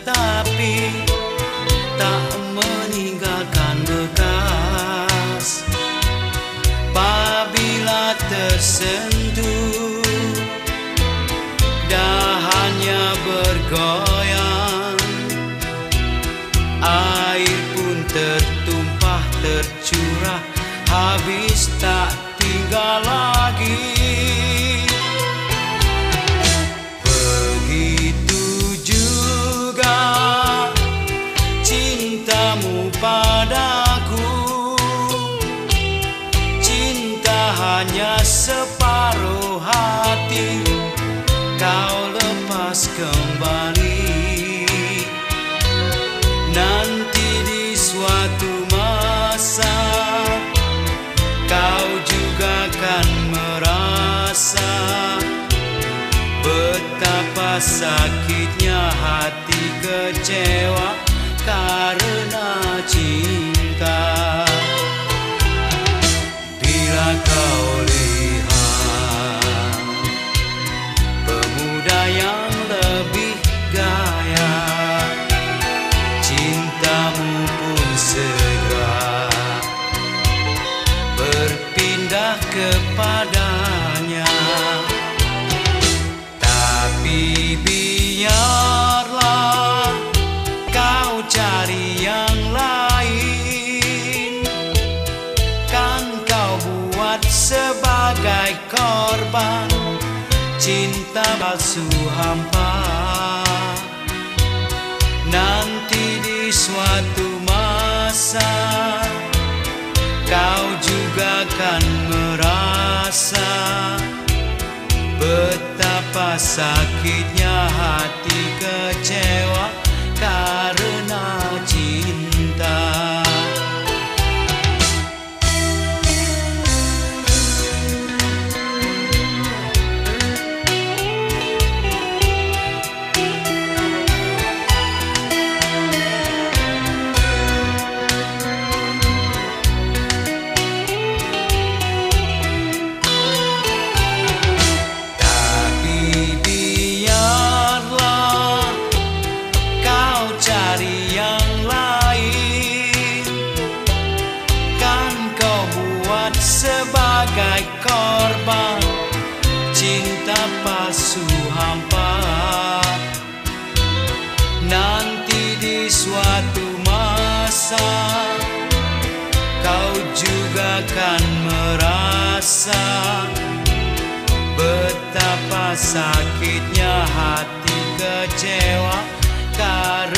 tetapi tak meninggalkan bekas. Apabila tersentuh dahannya bergoyang. Air pun tertumpah tercurah habis tak tinggal hanya separuh hati. Kau lepas kembali. Nanti di suatu masa Kau juga akan merasa Betapa sakitnya hati kecewa Karena cinta kepadanya. Tapi biarlah Kau cari yang lain. Kan kau buat sebagai korban Cinta palsu hampa. Nanti di suatu masa Kau juga akan merasa Betapa sakitnya hati kecewa sebagai korban Cinta palsu hampa. Nanti di suatu masa Kau juga akan merasa Betapa sakitnya hati kecewa karena